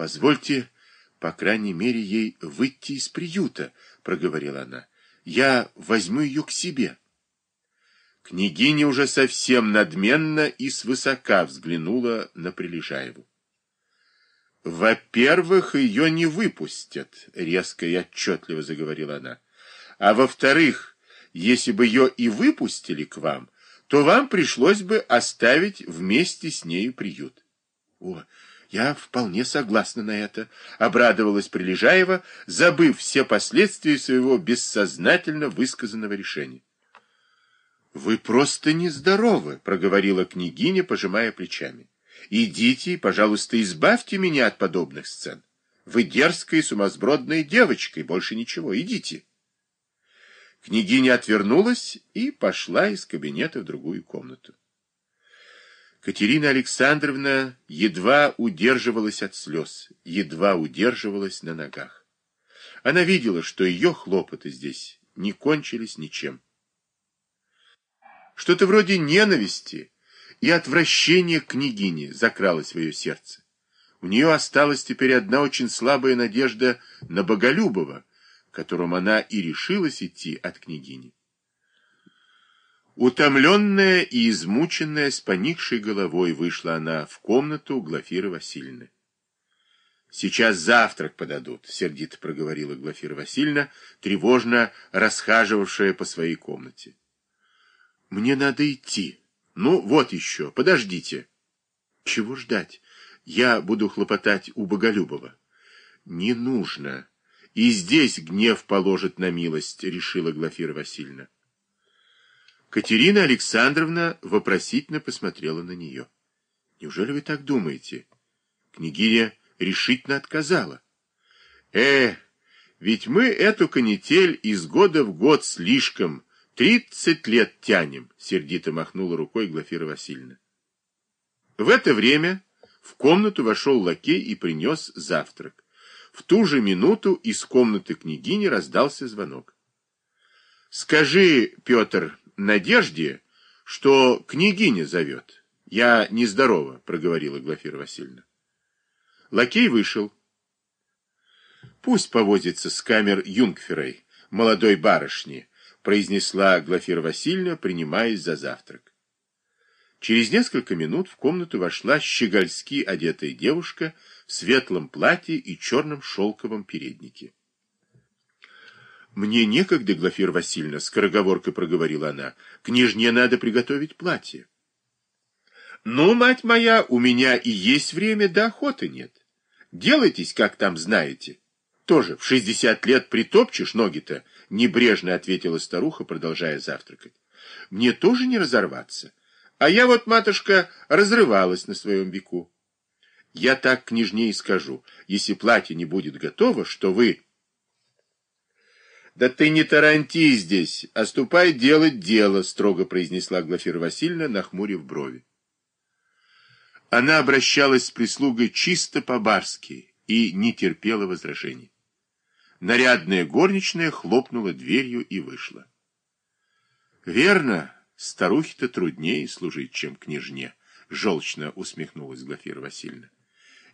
Позвольте, по крайней мере, ей выйти из приюта, проговорила она. Я возьму ее к себе. Княгиня уже совсем надменно и свысока взглянула на Прилежаеву. «Во-первых, ее не выпустят», — резко и отчетливо заговорила она. «А во-вторых, если бы ее и выпустили к вам, то вам пришлось бы оставить вместе с нею приют». «О, я вполне согласна на это», — обрадовалась Прилежаева, забыв все последствия своего бессознательно высказанного решения. «Вы просто нездоровы», — проговорила княгиня, пожимая плечами. Идите, пожалуйста, избавьте меня от подобных сцен. Вы дерзкая и сумасбродная девочка, и больше ничего. Идите. Княгиня отвернулась и пошла из кабинета в другую комнату. Катерина Александровна едва удерживалась от слез, едва удерживалась на ногах. Она видела, что ее хлопоты здесь не кончились ничем. Что-то вроде ненависти и отвращение к княгине закралось в ее сердце. У нее осталась теперь одна очень слабая надежда на Боголюбова, которому она и решилась идти от княгини. Утомленная и измученная, с поникшей головой, вышла она в комнату Глафиры Васильевны. «Сейчас завтрак подадут», — сердито проговорила Глафира Васильевна, тревожно расхаживавшая по своей комнате. «Мне надо идти», ну, вот еще, подождите. Чего ждать? Я буду хлопотать у Боголюбова. Не нужно. И здесь гнев положит на милость, решила Глафира Васильевна. Катерина Александровна вопросительно посмотрела на нее. Неужели вы так думаете? Княгиня решительно отказала. Э, ведь мы эту канитель из года в год слишком Тридцать лет тянем, сердито махнула рукой Глафира Васильевна. В это время в комнату вошел лакей и принес завтрак. В ту же минуту из комнаты княгини раздался звонок. «Скажи, Петр, Надежде, что княгиня зовет. Я нездорова», — проговорила Глафира Васильевна. Лакей вышел. «Пусть повозится с камер Юнгферой, молодой барышни», произнесла Глафира Васильевна, принимаясь за завтрак. Через несколько минут в комнату вошла щегольски одетая девушка в светлом платье и черном шелковом переднике. «Мне некогда, Глафира Васильевна», — скороговоркой проговорила она, — «княжне надо приготовить платье». «Ну, мать моя, у меня и есть время, да охоты нет. Делайтесь, как там знаете». Тоже в шестьдесят лет притопчешь ноги-то, небрежно ответила старуха, продолжая завтракать. Мне тоже не разорваться. А я вот, матушка, разрывалась на своем веку. Я так княжне и скажу, если платье не будет готово, что вы... Да ты не таранти здесь, а ступай делать дело, строго произнесла Глафира Васильевна, нахмурив брови. Она обращалась с прислугой чисто по-барски и не терпела возражений. Нарядная горничная хлопнула дверью и вышла. Верно, старухе-то труднее служить, чем княжне, желчно усмехнулась Глафира Васильевна.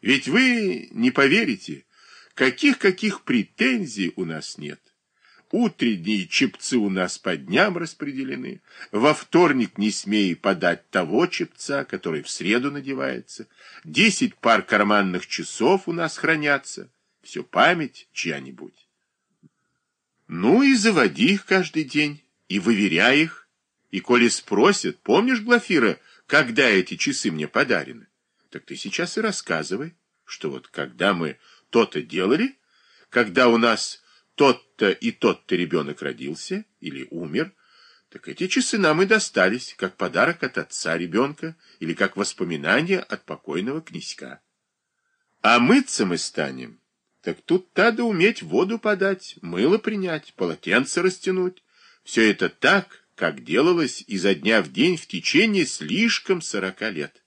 Ведь вы не поверите, каких-каких претензий у нас нет. Утренние чепцы у нас по дням распределены. Во вторник не смей подать того чепца, который в среду надевается. Десять пар карманных часов у нас хранятся все память чья-нибудь. Ну и заводи их каждый день, и выверяй их. И коли спросят, помнишь, Глафира, когда эти часы мне подарены? Так ты сейчас и рассказывай, что вот когда мы то-то делали, когда у нас тот-то и тот-то ребенок родился или умер, так эти часы нам и достались, как подарок от отца ребенка или как воспоминание от покойного князька. А мыться мы станем так тут надо уметь воду подать, мыло принять, полотенце растянуть. Все это так, как делалось изо дня в день в течение слишком сорока лет.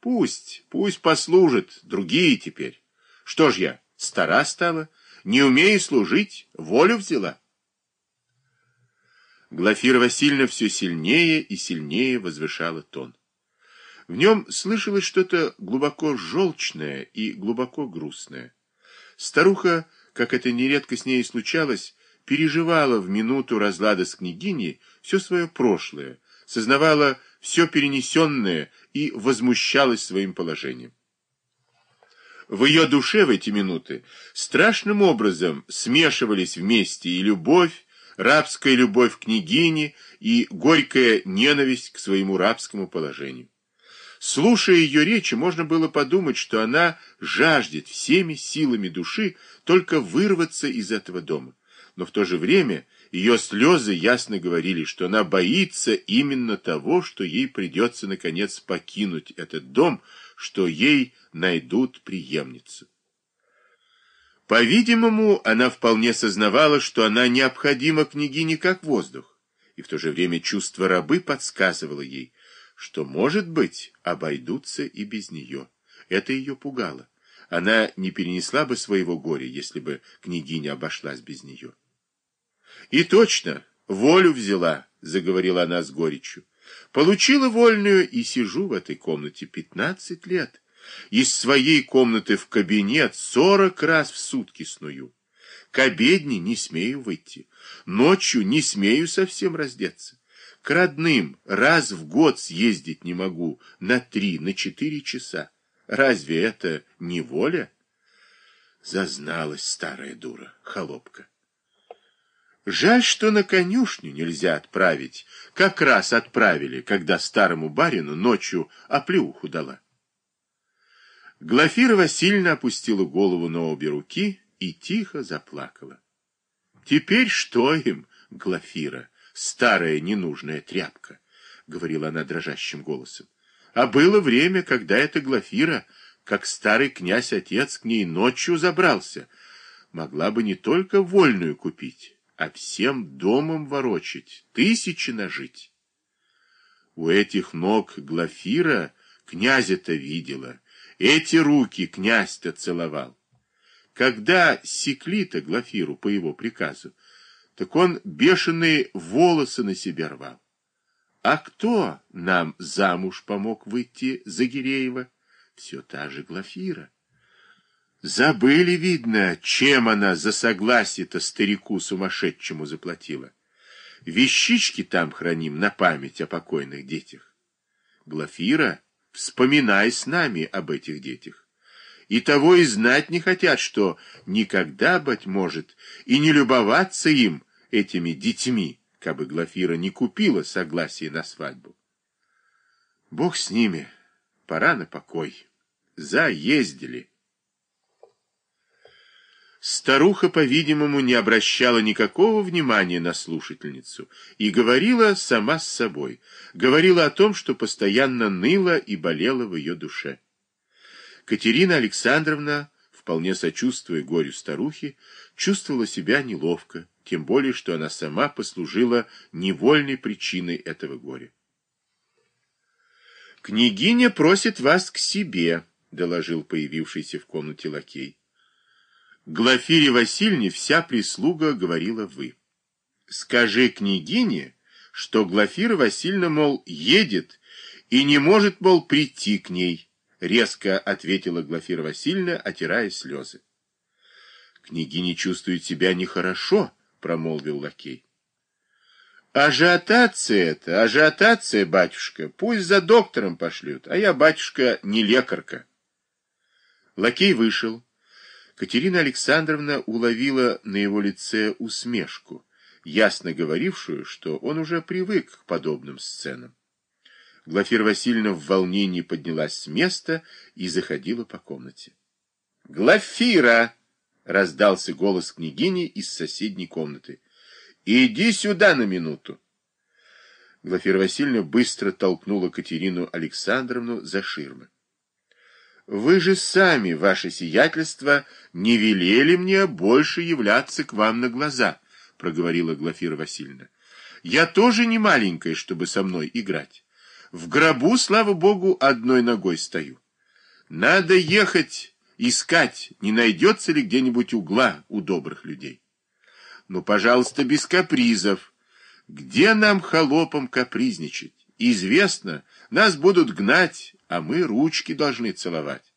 Пусть, пусть послужит, другие теперь. Что ж я, стара стала, не умею служить, волю взяла. Глафира Васильевна все сильнее и сильнее возвышала тон. В нем слышалось что-то глубоко желчное и глубоко грустное. Старуха, как это нередко с ней случалось, переживала в минуту разлада с княгиней все свое прошлое, сознавала все перенесенное и возмущалась своим положением. В ее душе в эти минуты страшным образом смешивались вместе и любовь, рабская любовь к княгине и горькая ненависть к своему рабскому положению. Слушая ее речи, можно было подумать, что она жаждет всеми силами души только вырваться из этого дома. Но в то же время ее слезы ясно говорили, что она боится именно того, что ей придется наконец покинуть этот дом, что ей найдут преемницу. По-видимому, она вполне сознавала, что она необходима княгине как воздух, и в то же время чувство рабы подсказывало ей, что, может быть, обойдутся и без нее. Это ее пугало. Она не перенесла бы своего горя, если бы княгиня обошлась без нее. И точно, волю взяла, заговорила она с горечью. Получила вольную и сижу в этой комнате пятнадцать лет. Из своей комнаты в кабинет сорок раз в сутки сную. К обедне не смею выйти. Ночью не смею совсем раздеться. К родным раз в год съездить не могу на три, на четыре часа. Разве это не воля? Зазналась старая дура, холопка. Жаль, что на конюшню нельзя отправить. Как раз отправили, когда старому барину ночью оплеуху дала. Глафира Васильевна опустила голову на обе руки и тихо заплакала. Теперь что им, Глафира, старая ненужная тряпка, говорила она дрожащим голосом. А было время, когда эта Глафира, как старый князь-отец, к ней ночью забрался, могла бы не только вольную купить, а всем домом ворочать, тысячи нажить. У этих ног Глафира князя-то видела, эти руки князь-то целовал. Когда секли-то Глафиру по его приказу, так он бешеные волосы на себе рвал. А кто нам замуж помог выйти за Гиреева? Все та же Глафира. Забыли, видно, чем она за согласие-то старику сумасшедшему заплатила. Вещички там храним на память о покойных детях. Глафира, вспоминай с нами об этих детях. И того и знать не хотят, что никогда, быть может, и не любоваться им, этими детьми, кабы Глафира не купила согласие на свадьбу. Бог с ними, пора на покой. Заездили. Старуха, по-видимому, не обращала никакого внимания на слушательницу и говорила сама с собой, говорила о том, что постоянно ныла и болела в ее душе. Катерина Александровна, вполне сочувствуя горю старухи, чувствовала себя неловко, тем более, что она сама послужила невольной причиной этого горя. «Княгиня просит вас к себе», — доложил появившийся в комнате лакей. Глафире Васильевне вся прислуга говорила «вы». «Скажи княгине, что Глафира Васильевна, мол, едет и не может, мол, прийти к ней», — резко ответила Глафира Васильевна, отирая слезы. «Княгиня чувствует себя нехорошо», — промолвил лакей. «Ажиотация это, ажиотация, батюшка, пусть за доктором пошлют, а я, батюшка, не лекарка». Лакей вышел. Катерина Александровна уловила на его лице усмешку, ясно говорившую, что он уже привык к подобным сценам. Глафира Васильевна в волнении поднялась с места и заходила по комнате. «Глафира!» — раздался голос княгини из соседней комнаты. «Иди сюда на минуту!» Глафира Васильевна быстро толкнула Катерину Александровну за ширмы. Вы же сами, ваше сиятельство, не велели мне больше являться к вам на глаза, проговорила Глафира Васильевна. Я тоже не маленькая, чтобы со мной играть. В гробу, слава богу, одной ногой стою. Надо ехать, искать, не найдется ли где-нибудь угла у добрых людей. Ну, пожалуйста, без капризов. Где нам, холопам, капризничать? Известно, нас будут гнать, а мы ручки должны целовать.